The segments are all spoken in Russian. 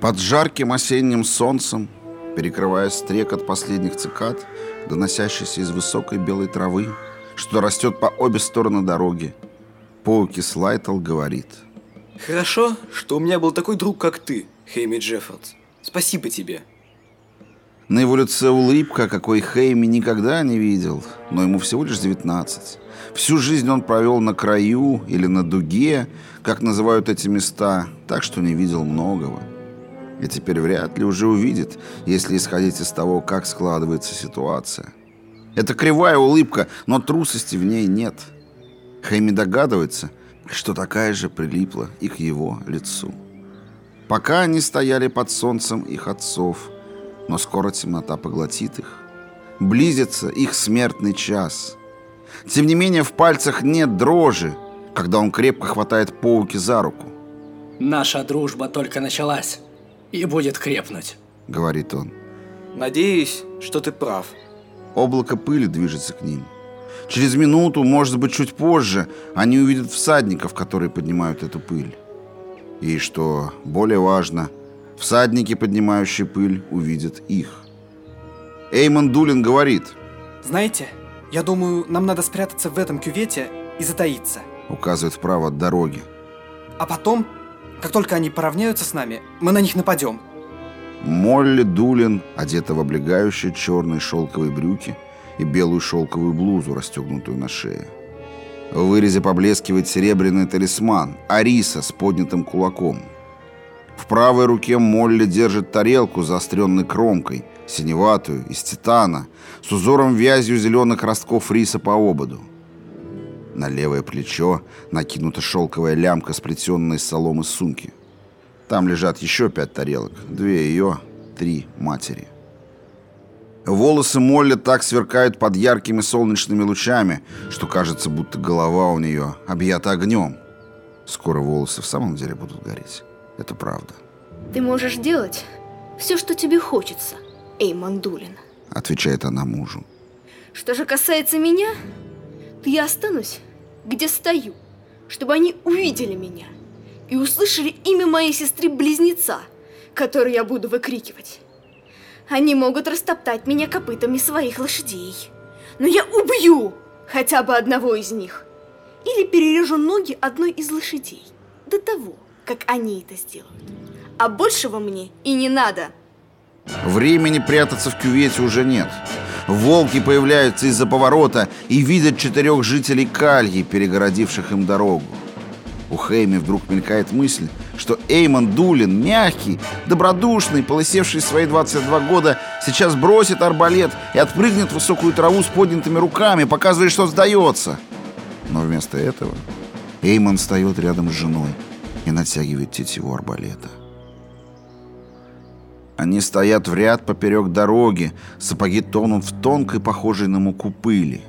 Под жарким осенним солнцем, перекрывая стрекот последних цикад, доносящийся из высокой белой травы, что растет по обе стороны дороги, Поуки Слайтл говорит. Хорошо, что у меня был такой друг, как ты, Хейми Джеффордс. Спасибо тебе. На его лице улыбка, какой Хейми никогда не видел, но ему всего лишь 19. Всю жизнь он провел на краю или на дуге, как называют эти места, так что не видел многого. И теперь вряд ли уже увидит, если исходить из того, как складывается ситуация. Это кривая улыбка, но трусости в ней нет. Хэми догадывается, что такая же прилипла и к его лицу. Пока они стояли под солнцем их отцов, но скоро темнота поглотит их. Близится их смертный час. Тем не менее, в пальцах нет дрожи, когда он крепко хватает пауки за руку. «Наша дружба только началась и будет крепнуть», — говорит он. «Надеюсь, что ты прав». Облако пыли движется к ним. Через минуту, может быть, чуть позже, они увидят всадников, которые поднимают эту пыль. И, что более важно, всадники, поднимающие пыль, увидят их. Эймон Дулин говорит. «Знаете, я думаю, нам надо спрятаться в этом кювете и затаиться», указывает вправо от дороги. «А потом как только они поравняются с нами, мы на них нападем. Молли Дулин, одета в облегающие черные шелковые брюки и белую шелковую блузу, расстегнутую на шее. В вырезе поблескивает серебряный талисман Ариса с поднятым кулаком. В правой руке Молли держит тарелку с заостренной кромкой, синеватую, из титана, с узором вязью зеленых ростков риса по ободу. На левое плечо накинута шелковая лямка, сплетенная из соломы сумки. Там лежат еще пять тарелок. Две ее, три матери. Волосы Молли так сверкают под яркими солнечными лучами, что кажется, будто голова у нее объята огнем. Скоро волосы в самом деле будут гореть. Это правда. Ты можешь делать все, что тебе хочется, Эймон Дулин. Отвечает она мужу. Что же касается меня, то я останусь где стою, чтобы они увидели меня и услышали имя моей сестры-близнеца, которую я буду выкрикивать. Они могут растоптать меня копытами своих лошадей, но я убью хотя бы одного из них или перережу ноги одной из лошадей до того, как они это сделают. А большего мне и не надо. Времени прятаться в кювете уже нет. Волки появляются из-за поворота и видят четырех жителей Кальи, перегородивших им дорогу. У Хейми вдруг мелькает мысль, что Эймон Дулин, мягкий, добродушный, полысевший свои 22 года, сейчас бросит арбалет и отпрыгнет в высокую траву с поднятыми руками, показывая, что сдается. Но вместо этого Эймон встает рядом с женой и натягивает тетиву арбалета. Они стоят в ряд поперек дороги, сапоги тонут в тонкой, похожей на муку пыли.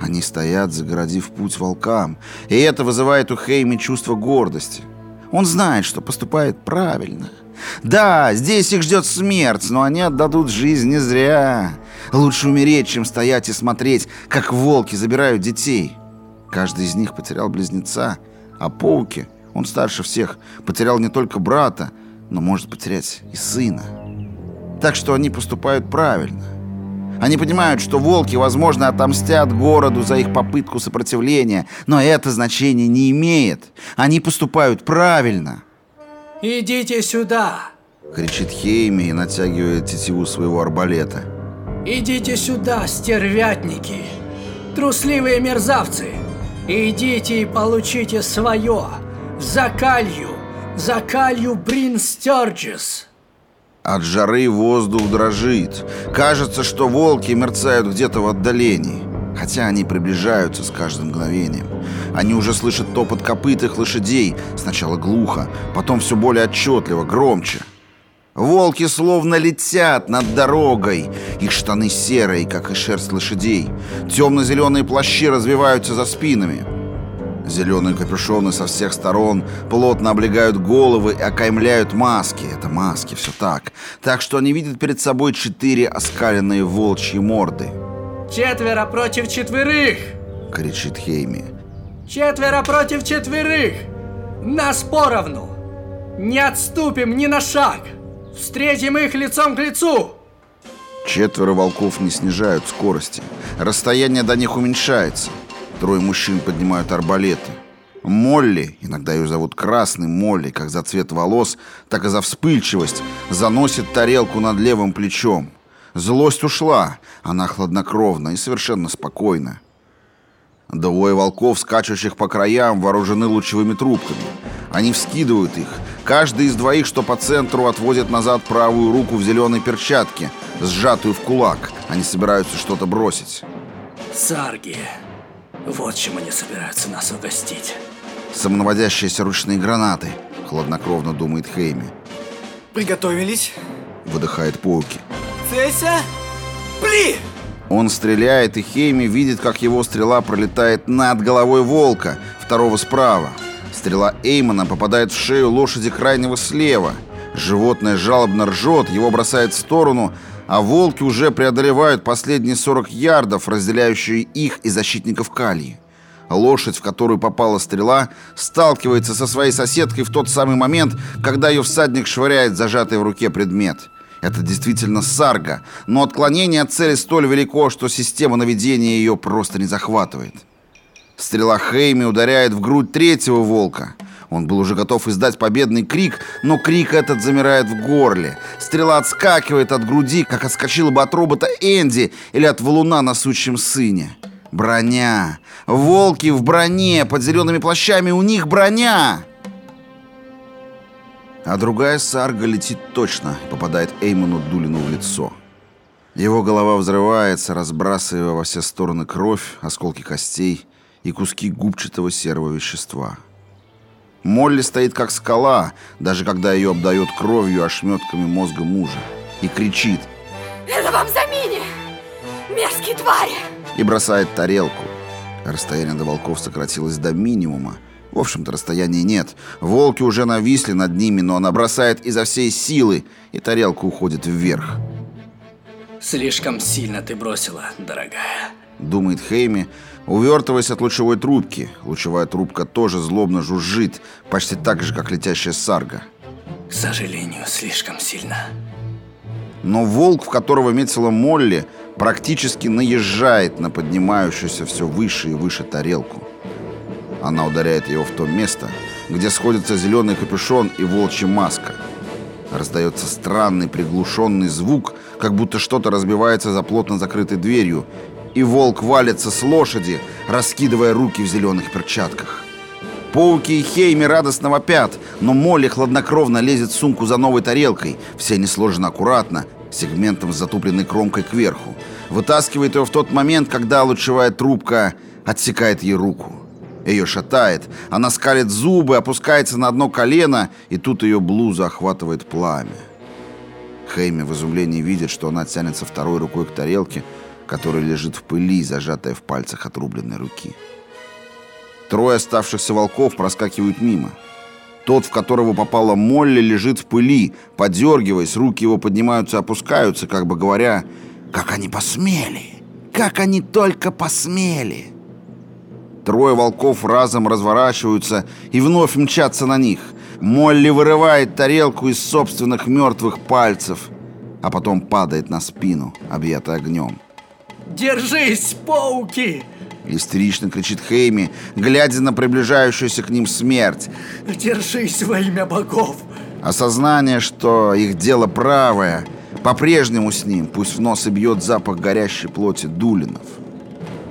Они стоят, загородив путь волкам, и это вызывает у Хейми чувство гордости. Он знает, что поступает правильно. Да, здесь их ждет смерть, но они отдадут жизнь не зря. Лучше умереть, чем стоять и смотреть, как волки забирают детей. Каждый из них потерял близнеца, а Пауки, он старше всех, потерял не только брата, но может потерять и сына. Так что они поступают правильно. Они понимают, что волки, возможно, отомстят городу за их попытку сопротивления, но это значение не имеет. Они поступают правильно. «Идите сюда!» — кричит Хейми и натягивает тетиву своего арбалета. «Идите сюда, стервятники! Трусливые мерзавцы! Идите и получите свое! Закалью! Закалью Брин Стерджис!» От жары воздух дрожит. Кажется, что волки мерцают где-то в отдалении. Хотя они приближаются с каждым мгновением. Они уже слышат топот копыт их лошадей. Сначала глухо, потом все более отчетливо, громче. Волки словно летят над дорогой. Их штаны серые, как и шерсть лошадей. Темно-зеленые плащи развиваются за спинами. Зеленые капюшоны со всех сторон плотно облегают головы и окаймляют маски. Это маски, все так. Так что они видят перед собой четыре оскаленные волчьи морды. «Четверо против четверых!» — кричит Хейми. «Четверо против четверых! Нас поровну! Не отступим ни на шаг!» Встретим их лицом к лицу! Четверо волков не снижают скорости. Расстояние до них уменьшается. Трое мужчин поднимают арбалеты. Молли, иногда ее зовут Красный Молли, как за цвет волос, так и за вспыльчивость, заносит тарелку над левым плечом. Злость ушла, она хладнокровна и совершенно спокойна. Двое волков, скачущих по краям, вооружены лучевыми трубками. Они вскидывают их. Каждый из двоих, что по центру, отводит назад правую руку в зеленой перчатке, сжатую в кулак. Они собираются что-то бросить. Сарги. Вот чем они собираются нас угостить. Самонаводящиеся ручные гранаты, хладнокровно думает Хейми. Приготовились. Выдыхает Пауки. Целься. Пли! Он стреляет, и Хейми видит, как его стрела пролетает над головой волка, второго справа. Стрела Эймона попадает в шею лошади крайнего слева. Животное жалобно ржет, его бросает в сторону, а волки уже преодолевают последние 40 ярдов, разделяющие их и защитников Калии. Лошадь, в которую попала стрела, сталкивается со своей соседкой в тот самый момент, когда ее всадник швыряет зажатый в руке предмет – это действительно сарга, но отклонение от цели столь велико, что система наведения ее просто не захватывает. Стрела Хейми ударяет в грудь третьего волка. Он был уже готов издать победный крик, но крик этот замирает в горле. Стрела отскакивает от груди, как отскочила бы от робота Энди или от валуна на сучьем сыне. Броня! Волки в броне! Под зелеными плащами у них броня! А другая сарга летит точно и попадает Эймону Дулину в лицо. Его голова взрывается, разбрасывая во все стороны кровь, осколки костей и куски губчатого серого вещества. Молли стоит как скала, даже когда ее обдает кровью ошметками мозга мужа, и кричит «Это вам за мини! Мерзкие твари!» и бросает тарелку. Расстояние до волков сократилось до минимума, в общем-то, расстояния нет. Волки уже нависли над ними, но она бросает изо всей силы, и тарелка уходит вверх. Слишком сильно ты бросила, дорогая. Думает Хейми, увертываясь от лучевой трубки. Лучевая трубка тоже злобно жужжит, почти так же, как летящая сарга. К сожалению, слишком сильно. Но волк, в которого метила Молли, практически наезжает на поднимающуюся все выше и выше тарелку. Она ударяет его в то место, где сходятся зеленый капюшон и волчья маска. Раздается странный приглушенный звук, как будто что-то разбивается за плотно закрытой дверью, и волк валится с лошади, раскидывая руки в зеленых перчатках. Пауки и Хейми радостно вопят, но Молли хладнокровно лезет в сумку за новой тарелкой, все они сложены аккуратно, сегментом с затупленной кромкой кверху. Вытаскивает ее в тот момент, когда лучевая трубка отсекает ей руку. Ее шатает, она скалит зубы, опускается на одно колено, и тут ее блуза охватывает пламя. Хейми в изумлении видит, что она тянется второй рукой к тарелке, которая лежит в пыли, зажатая в пальцах отрубленной руки. Трое оставшихся волков проскакивают мимо. Тот, в которого попала Молли, лежит в пыли, подергиваясь, руки его поднимаются и опускаются, как бы говоря, «Как они посмели! Как они только посмели!» Трое волков разом разворачиваются и вновь мчатся на них. Молли вырывает тарелку из собственных мертвых пальцев, а потом падает на спину, объятая огнем. «Держись, пауки!» Истерично кричит Хейми, глядя на приближающуюся к ним смерть. «Держись во имя богов!» Осознание, что их дело правое, по-прежнему с ним, пусть в нос и бьет запах горящей плоти Дулинов.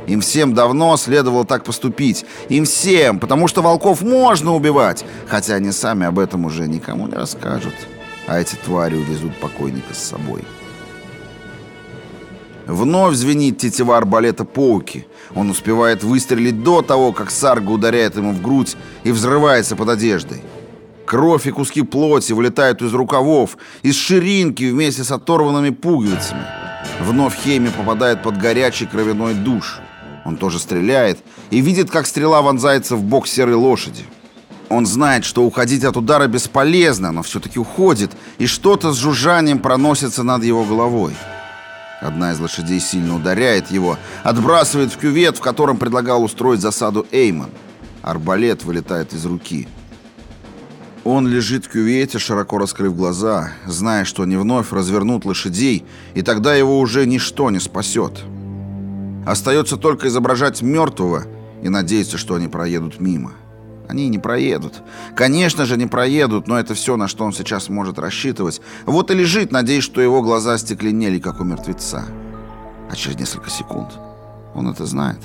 Им всем давно следовало так поступить. Им всем, потому что волков можно убивать, хотя они сами об этом уже никому не расскажут. А эти твари увезут покойника с собой. Вновь звенит тетива арбалета Пауки. Он успевает выстрелить до того, как Сарга ударяет ему в грудь и взрывается под одеждой. Кровь и куски плоти вылетают из рукавов, из ширинки вместе с оторванными пуговицами. Вновь Хеми попадает под горячий кровяной душ. Он тоже стреляет и видит, как стрела вонзается в бок серой лошади. Он знает, что уходить от удара бесполезно, но все-таки уходит, и что-то с жужжанием проносится над его головой. Одна из лошадей сильно ударяет его, отбрасывает в кювет, в котором предлагал устроить засаду Эймон. Арбалет вылетает из руки. Он лежит в кювете, широко раскрыв глаза, зная, что они вновь развернут лошадей, и тогда его уже ничто не спасет. Остается только изображать мертвого и надеяться, что они проедут мимо. Они не проедут. Конечно же, не проедут, но это все, на что он сейчас может рассчитывать. Вот и лежит, надеясь, что его глаза стекленели, как у мертвеца. А через несколько секунд он это знает.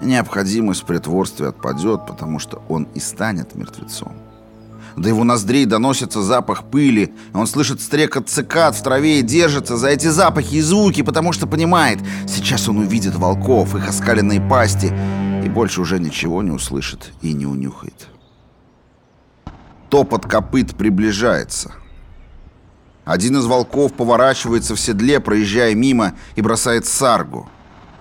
Необходимость в притворстве отпадет, потому что он и станет мертвецом. До его ноздрей доносится запах пыли. Он слышит стрекот цикад в траве и держится за эти запахи и звуки, потому что понимает, сейчас он увидит волков, их оскаленные пасти, и больше уже ничего не услышит и не унюхает. Топот копыт приближается. Один из волков поворачивается в седле, проезжая мимо, и бросает саргу.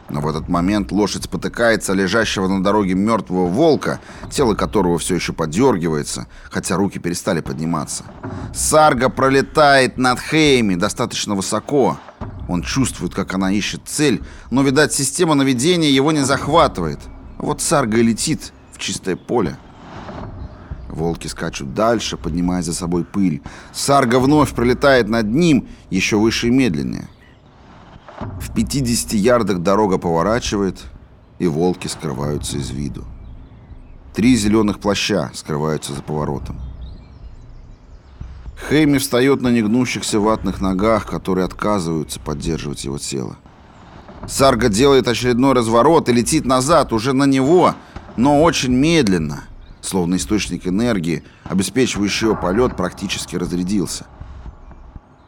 Но в этот момент лошадь спотыкается лежащего на дороге мертвого волка, тело которого все еще подергивается, хотя руки перестали подниматься. Сарга пролетает над Хейми достаточно высоко. Он чувствует, как она ищет цель, но, видать, система наведения его не захватывает. Вот Сарга летит в чистое поле. Волки скачут дальше, поднимая за собой пыль. Сарга вновь пролетает над ним, еще выше и медленнее. В 50 ярдах дорога поворачивает, и волки скрываются из виду. Три зеленых плаща скрываются за поворотом. Хейми встает на негнущихся ватных ногах, которые отказываются поддерживать его тело. Сарга делает очередной разворот и летит назад, уже на него, но очень медленно, словно источник энергии, обеспечивающий его полет, практически разрядился.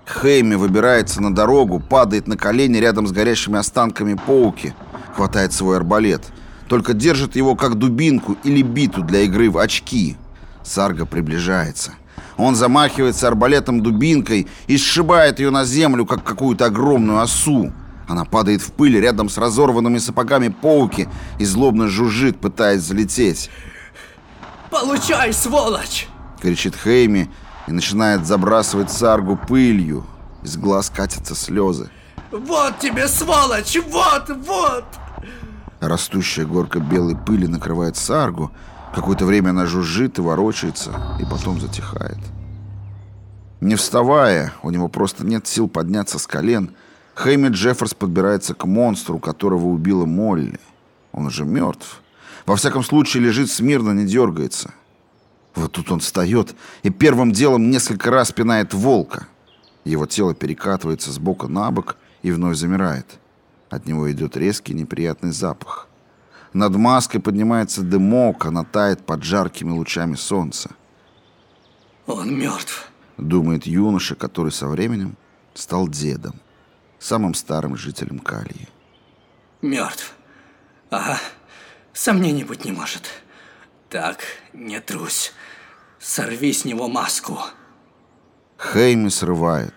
Хейми выбирается на дорогу, падает на колени рядом с горящими останками пауки, хватает свой арбалет. Только держит его как дубинку или биту для игры в очки. Сарга приближается. Он замахивается арбалетом-дубинкой и сшибает ее на землю, как какую-то огромную осу. Она падает в пыль рядом с разорванными сапогами пауки и злобно жужжит, пытаясь залететь. «Получай, сволочь!» — кричит Хейми, и начинает забрасывать саргу пылью. Из глаз катятся слезы. «Вот тебе, сволочь! Вот, вот!» Растущая горка белой пыли накрывает саргу. Какое-то время она жужжит и ворочается, и потом затихает. Не вставая, у него просто нет сил подняться с колен, Хэйми Джефферс подбирается к монстру, которого убила Молли. Он уже мертв. Во всяком случае, лежит смирно, не дергается. Вот тут он встает и первым делом несколько раз пинает волка. Его тело перекатывается с бока на бок и вновь замирает. От него идет резкий неприятный запах. Над маской поднимается дымок, она тает под жаркими лучами солнца. «Он мертв», — думает юноша, который со временем стал дедом, самым старым жителем Калии. «Мертв. Ага, сомнений быть не может. Так, не трусь. Сорви с него маску. Хейми срывает.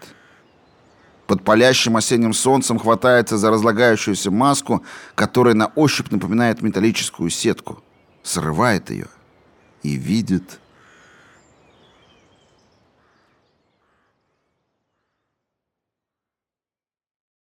Под палящим осенним солнцем хватается за разлагающуюся маску, которая на ощупь напоминает металлическую сетку. Срывает ее и видит